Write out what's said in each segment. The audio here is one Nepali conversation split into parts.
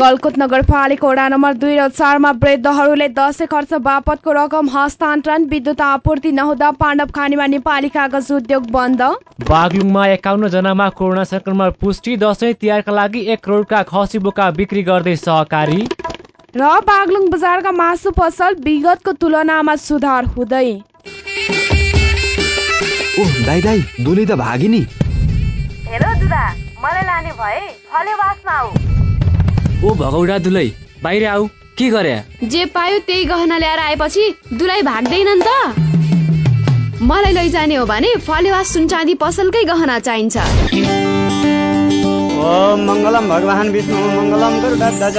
गलकुट नगरपालिका वडा नम्बर दुई र चारमा वृद्धहरूले दसैँ खर्च बापतको रकम हस्तान्तरण विद्युत आपूर्ति नहुँदा पाण्डव खानीमा नेपाली कागज उद्योग बन्द। बागलुङमा एकाउन्न जनामा कोरोना संक्रमण पुष्टि दसैँ तिहारका लागि एक करोडका खसी बोका बिक्री गर्दै सहकारी। र बागलुङ बजारका मासु पसल विगतको तुलनामा सुधार हुँदै। ओह दाइ दाइ दुली त भागी नि हेर दुदा। मलाई लाने भए फले बासमा आऊ। ओ भगौडा दुलै। बाहिर आऊ के गरे? जे पायो त्यही गहना ल्याएर आएपछि दुलाई भाग्दैनन् त। मलाई लैजाने हो भने फलेवा सुनचाँदी पसलकै गहना चाहिन्छ। ओम मङ्गलम भगवान् विष्णु मङ्गलम गरुडध्वज।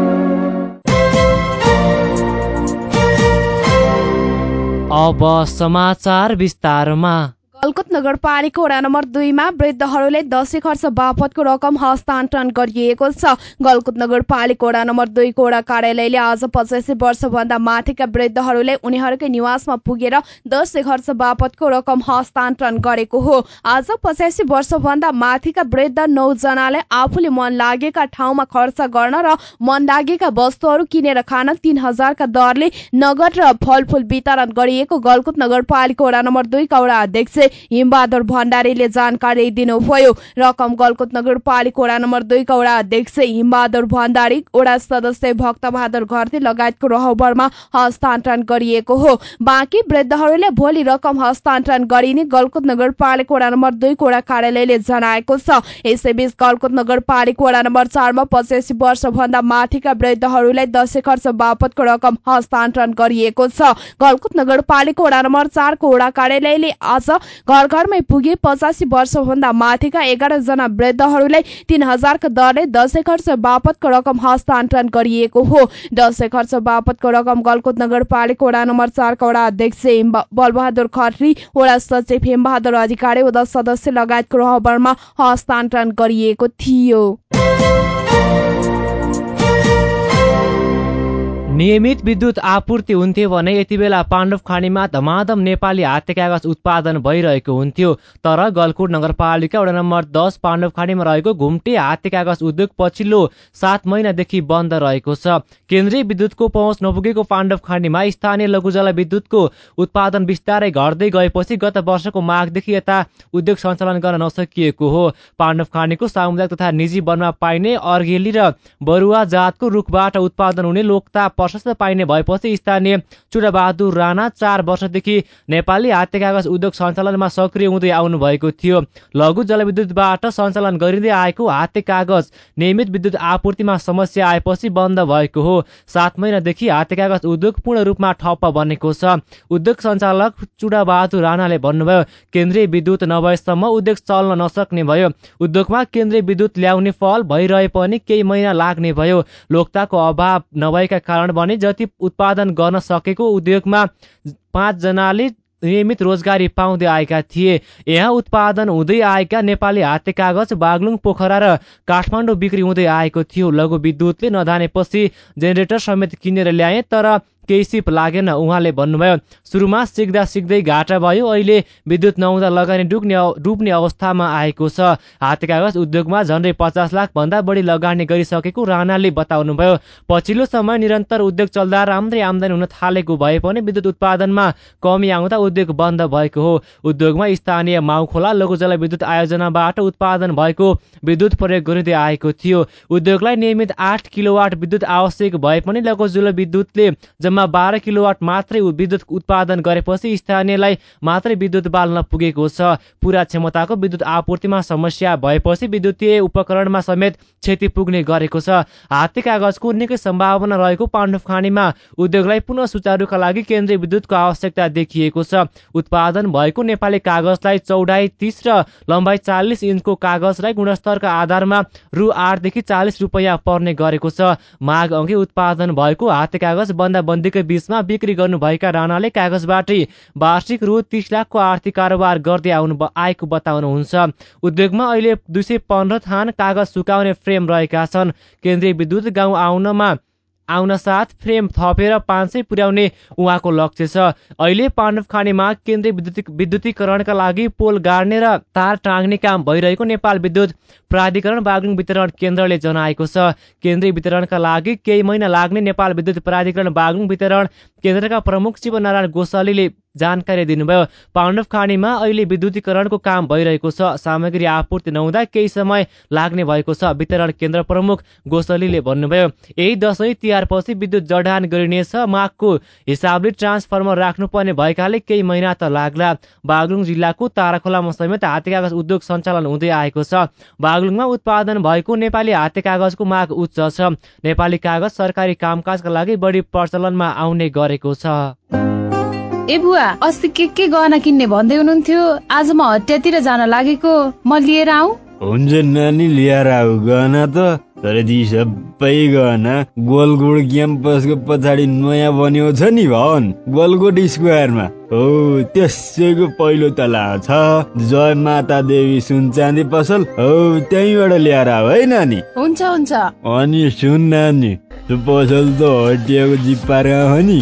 अब समाचार विस्तारमा। नगरपालिका वडा नम्बर दुईमा वृद्धहरूले दसैँ खर्च बापतको रकम हस्तान्तरण गरिएको छ। गलकुट नगरपालिका वडा नम्बर दुईको वडा कार्यालयले आज पचासी वर्षभन्दा माथिका वृद्धहरूले उनीहरूकै निवासमा पुगेर दसैँ खर्च बापतको रकम हस्तान्तरण गरेको हो। आज पचासी वर्षभन्दा माथिका वृद्ध नौजनाले आफूले मन लागेका ठाउँमा खर्च गर्न र मन लागेका वस्तुहरू किनेर खान तीन हजारका दरले नगद र फलफुल वितरण गरिएको गलकुट नगरपालिका वडा नम्बर दुईका वडा अध्यक्ष हिमबहादुर भण्डारीले जानकारी दिनुभयो रकम गलकुट नगरपालिका वडा नम्बर दुईका वडा अध्यक्ष हिमबहादुर भण्डारी वडा सदस्य भक्तबहादुर घरती लगायतको रहबरमा हस्तान्तरण गरिएको हो। बाँकी वृद्धहरूले भोलि रकम हस्तान्तरण गरिने गलकुट नगरपालिका वडा नम्बर दुईको वडा कार्यालयले जनाएको छ। यसैबीच गलकुट नगरपालिका वडा नम्बर चारमा पचासी वर्षभन्दा माथिका वृद्धहरूलाई दसैँ खर्च बापतको रकम हस्तान्तरण गरिएको छ। गलकुट नगरपालिका वडा नम्बर चारको वडा कार्यालयले आज घर घरमै पुगे पचासी वर्षभन्दा माथिका एघार जना वृद्धहरूलाई तीन हजारको दरले दसैँ खर्च बापतको रकम हस्तान्तरण गरिएको हो। दसैँ खर्च बापतको रकम गलकुट नगरपालिका वडा नम्बर चारका वडा अध्यक्ष बलबहादुर खत्री वडा सचिव हेमबहादुर अधिकारी वडा सदस्य लगायतको रहबरमा हस्तान्तरण गरिएको थियो। नियमित विद्युत आपूर्ति हुन्थ्यो भने यति बेला पाण्डव खानीमा धमाधम नेपाली हाते कागज उत्पादन भइरहेको हुन्थ्यो। तर गलकुट नगरपालिका वडा नम्बर दस पाण्डव खानीमा रहेको घुम्टे हाते कागज उद्योग पछिल्लो सात महिनादेखि बन्द रहेको छ। केन्द्रीय विद्युतको पहुँच नपुगेको पाण्डव खानीमा स्थानीय लघुजल विद्युतको उत्पादन बिस्तारै घट्दै गएपछि गत वर्षको माघदेखि यता उद्योग सञ्चालन गर्न नसकिएको हो। पाण्डव खानीको सामुदायिक तथा निजी वनमा पाइने अर्घेली र बरुवा जातको रुखबाट उत्पादन हुने लोकता प्रशस्त पाइने भएपछि स्थानीय चुडाबहादुर राणा चार वर्षदेखि नेपाली हाते कागज उद्योग सञ्चालनमा सक्रिय हुँदै आउनु भएको थियो। लघु जलविद्युतबाट सञ्चालन गरिँदै आएको हाते कागज नियमित विद्युत आपूर्तिमा समस्या आएपछि बन्द भएको हो। सात महिनादेखि हाते कागज उद्योग पूर्ण रूपमा ठप्प बनेको छ। उद्योग सञ्चालक चुडाबहादुर राणाले भन्नुभयो केन्द्रीय विद्युत नभएसम्म उद्योग चल्न नसक्ने भयो। उद्योगमा केन्द्रीय विद्युत ल्याउने फल भइरहे पनि केही महिना लाग्ने भयो। लोकताको अभाव नभएका कारण भने जति उत्पादन गर्न सकेको उद्योगमा पाँचजनाले नियमित रोजगारी पाउँदै आएका थिए। यहाँ उत्पादन हुँदै आएका नेपाली हाते कागज बागलुङ पोखरा र काठमाडौँ बिक्री हुँदै आएको थियो। लघु विद्युतले नधानेपछि जेनेरेटर समेत किनेर ल्याए तर केही सिप लागेन उहाँले भन्नुभयो सुरुमा सिक्दा सिक्दै घाटा भयो अहिले विद्युत नहुँदा लगानी डुब्ने डुब्ने अवस्थामा आएको छ। हाते कागज उद्योगमा झन्डै पचास लाख भन्दा बढी लगानी गरिसकेको राणाले बताउनुभयो। पछिल्लो समय निरन्तर उद्योग चल्दा राम्रै आमदानी हुन थालेको भए पनि विद्युत उत्पादनमा कमी आउँदा उद्योग बन्द भएको हो। उद्योगमा स्थानीय माउखोला लघु जलविद्युत आयोजनाबाट उत्पादन भएको विद्युत प्रयोग गरिँदै आएको थियो। उद्योगलाई नियमित आठ किलोवाट विद्युत आवश्यक भए पनि लघु जलविद्युतले जम्मा बाह्र किलोवाट मात्रै विद्युत उत्पादन गरेपछि स्थानीयलाई मात्रै विद्युत बाल्न पुगेको छ। पुरा क्षमताको विद्युत आपूर्तिमा समस्या भएपछि विद्युतीय उपकरणमा समेत क्षति पुग्ने गरेको छ। हात्ती कागजको निकै सम्भावना रहेको पाण्डव खानीमा उद्योगलाई पुनः सुचारुका लागि केन्द्रीय विद्युतको आवश्यकता देखिएको छ। उत्पादन भएको नेपाली कागजलाई चौडाइ तिस र लम्बाइ चालिस इन्चको कागजलाई गुणस्तरका आधारमा रु आठदेखि चालिस रुपियाँ पर्ने गरेको छ। माघ अघि उत्पादन भएको हाते कागज बन्दाबन्दी मन्त्रीकै बीचमा बिक्री गर्नुभएका राणाले कागजबाटै वार्षिक रु तिस लाखको आर्थिक कारोबार गर्दै आउनु आएको बताउनुहुन्छ। उद्योगमा अहिले दुई सय पन्ध्र थान कागज सुकाउने फ्रेम रहेका छन्। केन्द्रीय विद्युत गाउँ आउनमा आउन साथ फ्रेम थपेर पाँच सय पुर्याउने उहाँको लक्ष्य छ। अहिले पाण्डव खानीमा केन्द्रीय विद्युत विद्युतीकरणका लागि पोल गाड्ने र तार टाँग्ने काम भइरहेको नेपाल विद्युत प्राधिकरण बागलुङ वितरण केन्द्रले जनाएको छ। केन्द्रीय वितरणका लागि केही महिना लाग्ने नेपाल विद्युत प्राधिकरण बागलुङ वितरण केन्द्रका प्रमुख शिवनारायण गोसालीले जानकारी दिनुभयो पाण्डव खानीमा अहिले विद्युतीकरणको काम भइरहेको छ। सामग्री आपूर्ति नहुँदा केही समय लाग्ने भएको छ वितरण केन्द्र प्रमुख गोसलीले भन्नुभयो। यही दसैँ तिहारपछि विद्युत जडान गरिनेछ मागको हिसाबले ट्रान्सफर्मर राख्नुपर्ने भएकाले केही महिना त लाग्ला। बागलुङ जिल्लाको ताराखोलामा समेत हाते कागज उद्योग सञ्चालन हुँदै आएको छ। बागलुङमा उत्पादन भएको नेपाली हाते कागजको माग उच्च छ। नेपाली कागज सरकारी कामकाजका लागि बढी प्रचलनमा आउने गरेको छ। ए बुवा अस्ति के के गहना किन्ने भन्दै हुनुहुन्थ्यो? आज म हटियातिर जान लागेको। म लिएर आऊ? हुन्छ नानी लिएर आऊ। गहना त तर ती सबै गहना गोलगोड क्याम्पसको पछाडि नयाँ बन्यो छ नि भवन। गोलगोड स्क्वायरमा। हो त्यसैको पहिलो तला छ। जय माता देवी सुन चाँदी पसल। हो त्यहीँबाट ल्याएर है नानी। हुन्छ हुन्छ। अनि सुन नानी त्यो पसल त हटियाको जिप्पार हो नि।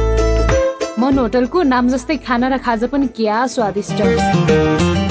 मन होटलको नाम जस्तै खाना र खाजा पनि क्या स्वादिष्ट।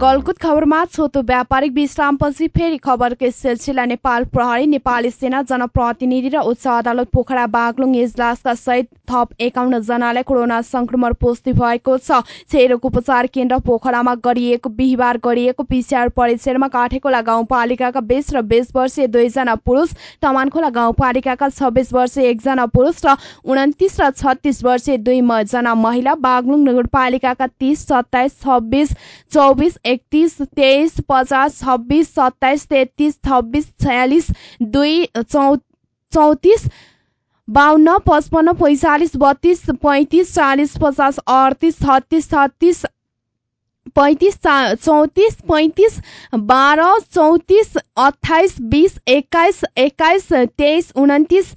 गलकुत खबरमा छोटो व्यापारिक विश्रामपछि फेरि खबरकै सिलसिला नेपाल प्रहरी नेपाली सेना जनप्रतिनिधि र उच्च अदालत पोखरा बागलुङ इजलासका सहित थप एकाउन्न जनालाई कोरोना संक्रमण पुष्टि भएको छ। छेरोक उपचार केन्द्र पोखरामा गरिएको बिहिबार गरिएको पिसिआर परीक्षणमा काठेकोला गाउँपालिकाका बिस र बिस वर्षीय दुईजना पुरुष तमानखोला गाउँपालिकाका छब्बिस वर्षीय एकजना पुरुष र उन्तिस र छत्तिस वर्षीय दुई जना महिला बागलुङ नगरपालिकाका तीस सत्ताइस छब्बिस चौबिस एकतिस तेइस पचास छब्बिस सत्ताइस तेत्तिस छब्बिस छयालिस दुई चौ चौतिस बाहन्न पचपन्न पैँचालिस बत्तिस पैँतिस चालिस पचास अडतिस छत्तिस छत्तिस पैँतिस चौतिस पैँतिस बाह्र चौतिस अठाइस बिस एक्काइस एक्काइस तेइस उन्तिस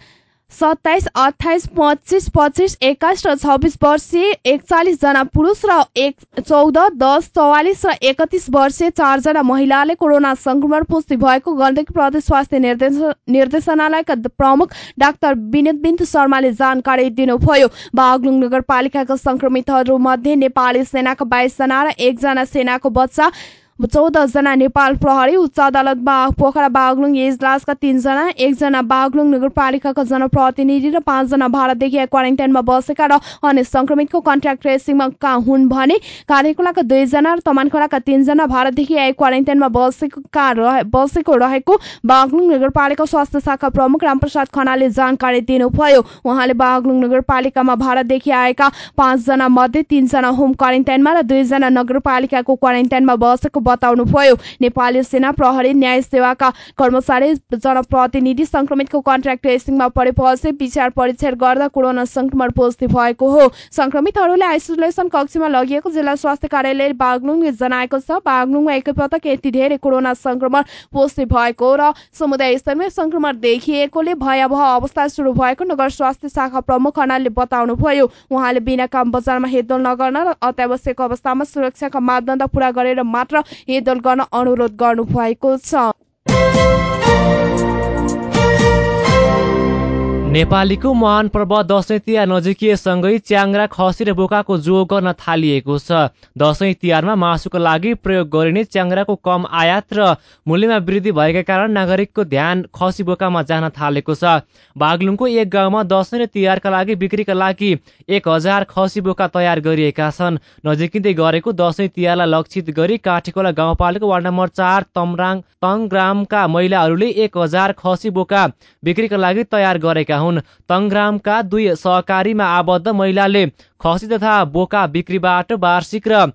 सत्ताइस अठाइस पच्चिस पच्चिस एक्काइस र छब्बिस वर्षीय एकचालिसजना पुरुष र एक चौध दस चौवालिस र एकतिस वर्षीय चारजना महिलाले कोरोना संक्रमण पुष्टि भएको गण्डकी प्रदेश स्वास्थ्य निर्देशनालयका प्रमुख डाक्टर विनित बिन्द शर्माले जानकारी दिनुभयो। बागलुङ नगरपालिकाका संक्रमितहरू मध्ये नेपाली सेनाका बाइसजना र एकजना सेनाको बच्चा चौध जना नेपाल प्रहरी उच्च अदालत बा पोखरा बागलुङ इजलासका तीनजना एकजना बागलुङ नगरपालिकाका जनप्रतिनिधि र पाँचजना भारतदेखि क्वारेन्टाइनमा बसेका र अन्य संक्रमितको कन्ट्याक्ट ट्रेसिङमा हुन् भने कार्यकुलाका दुईजना र तमानखोलाका तीनजना भारतदेखि क्वारेन्टाइनमा बसेका बसेको रहेको बागलुङ नगरपालिका स्वास्थ्य शाखा प्रमुख रामप्रसाद खनाले जानकारी दिनुभयो। उहाँले बागलुङ नगरपालिकामा भारतदेखि आएका पाँचजना मध्ये तीनजना होम क्वारेन्टाइनमा र दुईजना नगरपालिकाको क्वारेन्टाइनमा बसेको बताउनुभयो। नेपाली सेना प्रहरी न्याय सेवाका कर्मचारी जनप्रतिनिधि संक्रमितको कन्ट्याक्ट ट्रेसिङमा परेपछि पिछाड परीक्षण गर्दा कोरोना संक्रमण पुष्टि भएको हो। संक्रमितहरूलाई आइसोलेसन कक्षमा लगिएको जिल्ला स्वास्थ्य कार्यालय बागलुङले जनाएको छ। बागलुङमा एकैपटक यति धेरै कोरोना संक्रमण पुष्टि भएको र समुदाय स्तरमै संक्रमण देखिएकोले भयावह अवस्था सुरु भएको नगर स्वास्थ्य शाखा प्रमुख खनालले बताउनुभयो। उहाँले बिना काम बजारमा हेरदोल नगर्न र अत्यावश्यक अवस्थामा सुरक्षाका मापदण्ड पूरा गरेर मात्र हेरदोल गर्न अनुरोध गर्नुभएको छ। नेपालीको महान पर्व दसैँ तिहार नजिकिएसँगै च्याङ्रा खसी र बोकाको जो गर्न थालिएको छ। दसैँ तिहारमा मासुको लागि प्रयोग गरिने च्याङ्राको कम आयात र मूल्यमा वृद्धि भएका कारण नागरिकको ध्यान खसी बोकामा जान थालेको छ। बागलुङको एक गाउँमा दसैँ र तिहारका लागि बिक्रीका लागि एक हजार खसी बोका तयार गरिएका छन्। नजिकिँदै गरेको दसैँ तिहारलाई लक्षित गरी काठीकोला गाउँपालिका वार्ड नम्बर चार तमराङ तङग्रामका महिलाहरूले एक हजार खसी बोका बिक्रीका लागि तयार गरेका हुन्। दुई सहकारीमा आबद्ध महिलाले खसी तथा बोका बिक्रीबाट वार्षिक र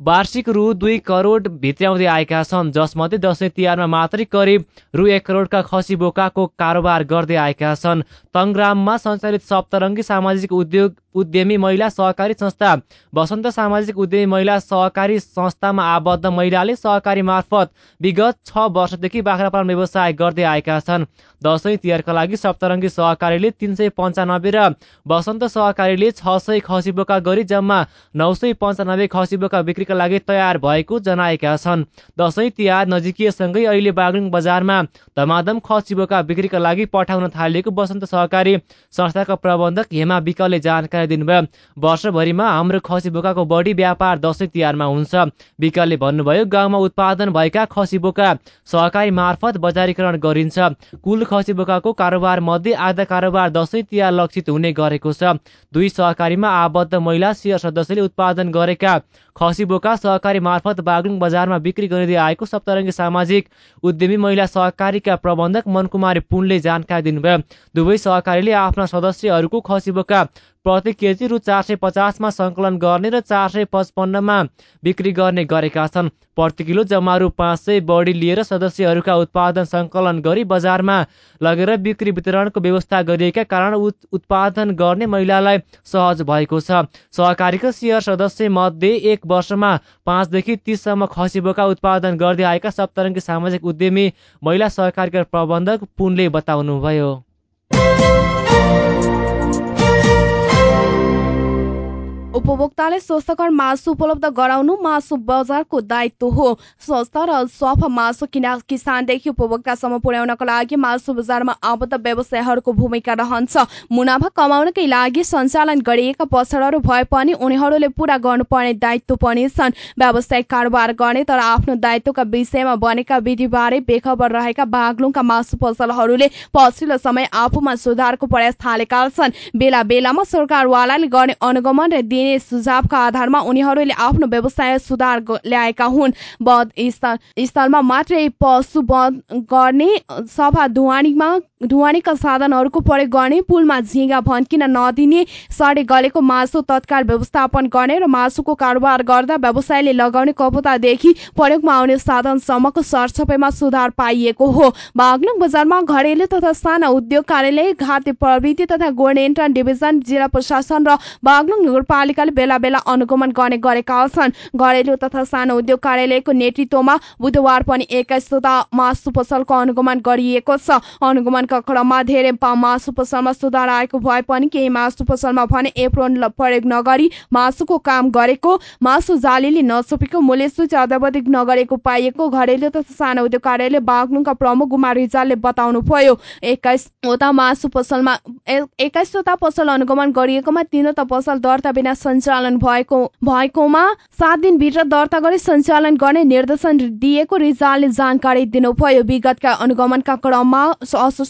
वार्षिक रु दुई करोड भित्र्याउँदै आएका छन् जसमध्ये दसैँ तिहारमा मात्रै करिब रु एक करोडका खसी बोकाको कारोबार गर्दै आएका छन्। तङग्राममा सञ्चालित सप्तरङ्गी सामाजिक उद्योग उद्यमी महिला सहकारी संस्था। वसन्त सामाजिक उद्यमी महिला सहकारी संस्थामा आबद्ध महिलाले सहकारी मार्फत विगत छ वर्षदेखि बाख्रा पालन व्यवसाय गर्दै आएका छन्। दसैँ तिहारका लागि सप्तरङ्गी सहकारीले तिन सय पन्चानब्बे र वसन्त सहकारीले छ सय खसी बोका गरी जम्मा नौ सय पन्चानब्बे खसी बोका बिक्रीका लागि तयार भएको जनाएका छन्। दसैँ तिहार नजिकिएसँगै अहिले बागलुङ बजारमा धमाधम खसी बोका बिक्रीका लागि पठाउन थालिएको वसन्त सहकारी संस्थाका प्रबन्धक हेमा विकलले जानकारी दिनुभयो। वर्षभरिमा हाम्रो खसी बोकाको बढी व्यापार दसैँ तिहारमा हुन्छ। विकलले भन्नुभयो गाउँमा उत्पादन भएका खसी बोका सहकारी मार्फत बजारीकरण गरिन्छ। कुल खसी बोकाको कारोबार मध्ये आधा कारोबार दसैँ तिहार लक्षित हुने गरेको छ। दुई सहकारीमा आबद्ध महिला सेयर सदस्यले उत्पादन गरेका खसी बोका सहकारी मार्फत बागलुङ बजारमा बिक्री गरिँदै आएको सप्तरङ्गी सामाजिक उद्यमी महिला सहकारीका प्रबन्धक मनकुमारी पुनले जानकारी दिनुभयो। दुवै सहकारीले आफ्ना सदस्यहरूको खसी बोका प्रति केजी रु चार सय पचासमा सङ्कलन गर्ने र चार सय पचपन्नमा बिक्री गर्ने गरेका छन्। प्रति किलो जम्मा रु पाँच सय बढी लिएर सदस्यहरूका उत्पादन सङ्कलन गरी बजारमा लगेर बिक्री वितरणको व्यवस्था गरिएका कारण उत्पादन गर्ने महिलालाई सहज भएको छ। सहकारीका सेयर सदस्य मध्ये एक वर्षमा पाँचदेखि तिससम्म खसी बोका उत्पादन गर्दै आएका सप्तरङ्गी सामाजिक उद्यमी महिला सहकारीका प्रबन्धक पुनले बताउनुभयो। उपभोक्ताले स्वस्थकर मासु उपलब्ध गराउनु मासु बजारको दायित्व हो। स्वस्थ र सफ मासु किना किसानदेखि उपभोक्तासम्म पुर्याउनको लागि मासु बजारमा आबद्ध व्यवसायहरूको भूमिका रहन्छ। मुनाफा कमाउनकै लागि सञ्चालन गरिएका पसलहरू भए पनि उनीहरूले पूरा गर्नुपर्ने दायित्व पनि छन्। व्यावसायिक कारोबार गर्ने तर आफ्नो दायित्वका विषयमा बनेका विधिबारे बेखबर रहेका बागलुङका मासु पसलहरूले पछिल्लो समय आफूमा सुधारको प्रयास थालेका छन्। बेला बेलामा सरकारवालाले गर्ने अनुगमन र दिने सुझावका आधारमा उनीहरूले आफ्नो व्यवसाय सुधार ल्याएका हुन्। बध स्थलमा मात्रै पशु बध गर्ने सफा धुवानीमा धुवानीका साधनहरूको प्रयोग गर्ने पुलमा झिङ्गा भन्किन नदिने सडे गलेको मासु तत्काल व्यवस्थापन गर्ने र मासुको कारोबार गर्दा व्यवसायले लगाउने कपुतादेखि प्रयोगमा आउने साधनसम्मको सरसफाइमा सुधार पाइएको हो। बागलुङ बजारमा घरेलु तथा साना उद्योग कार्यालय घाते प्रविधि तथा गोर्नेन्टन डिभिजन जिल्ला प्रशासन र बागलुङ नगरपालिकाले बेला बेला अनुगमन गर्ने गरेका छन्। घरेलु तथा सानो उद्योग कार्यालयको नेतृत्वमा बुधबार पनि एक्काइसवटा मासु पसलको अनुगमन गरिएको छ। अनुगमनका क्रममा धेरै मासु पसलमा सुधार आएको भए पनि केही मासु पसलमा भने एप्रोन प्रयोग नगरी मासुको काम गरेको मासु जालीले नछोपेको मूल्य सूची अध्यावधिक नगरेको पाइएको घरेलु तथा सानो उद्योग कार्यालय बागलुङका प्रमुख कुमार रिजालले बताउनु भयो। एक्काइसवटा मासु पसलमा एक्काइसवटा पसल अनुगमन गरिएकोमा तीनवटा पसल दर्ता बिना सञ्चालन भएको भएकोमा सात दिनभित्र दर्ता गरी सञ्चालन गर्ने निर्देशन दिएको रिजालले जानकारी दिनुभयो। विगतका अनुगमनका क्रममा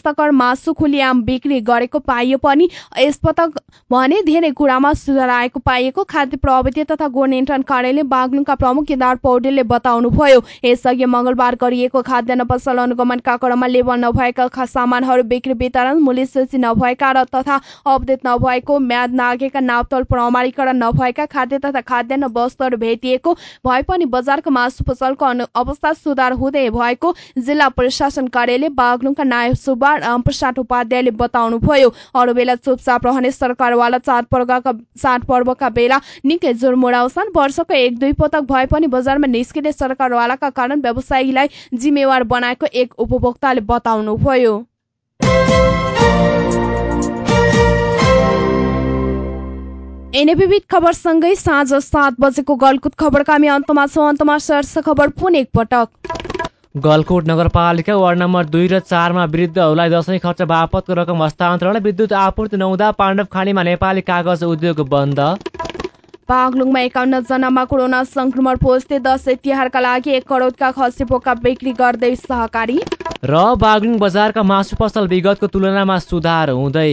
अस्वस्थकर मासु खुलियाम बिक्री गरेको पाइयो पनि। यसपटक भने धेरै कुरामा सुधार आएको पाइएको खाद्य प्रविधि तथा गो नियन्त्रण कार्यालय बागलुङका प्रमुख केदार पौडेलले बताउनुभयो। यसअघि मंगलबार गरिएको खाद्यान्न पसल अनुगमनका क्रममा लेबल नभएका सामानहरू बिक्री वितरण मूल्य सूची नभएका र तथा अपडेट नभएको म्याद नागेका नापतोल प्रमाणीकरण नभएका खाद्य तथा खाद्यान्न वस्तुहरू भेटिएको भए पनि बजारको मासु पसलको अवस्था सुधार हुँदै भएको जिल्ला प्रशासन कार्यालय बागलुङका नायब सुब्बा रामप्रसाद उपाध्यायले बताउनुभयो अरू बेला चुपचाप रहने सरकारवाला चाडपर्वका चाडपर्वका बेला निकै जोर मोडाउँछन् वर्षको एक दुई पटक भए पनि बजारमा निस्किने सरकारवालाका कारण व्यवसायीलाई जिम्मेवार बनाएको एक उपभोक्ताले बताउनुभयो विविध खबरसँगै साँझ सात बजेको गलकुट खबरका हामी अन्तमा छौँ। अन्तमा शीर्ष खबर पुनः एकपटक। गलकोट नगरपालिका वार्ड नम्बर दुई र चारमा वृद्धहरूलाई दसैँ खर्च बापतको रकम हस्तान्तरण विद्युत आपूर्ति नहुँदा पाण्डव खानीमा नेपाली कागज उद्योग बन्द। बागलुङमा एकाउन्न जनामा कोरोना संक्रमण पुष्टि दसैँ तिहारका लागि एक करोडका खसी बोका बिक्री गर्दै सहकारी। र बागलुङ बजारका मासु पसल विगतको तुलनामा सुधार हुँदै।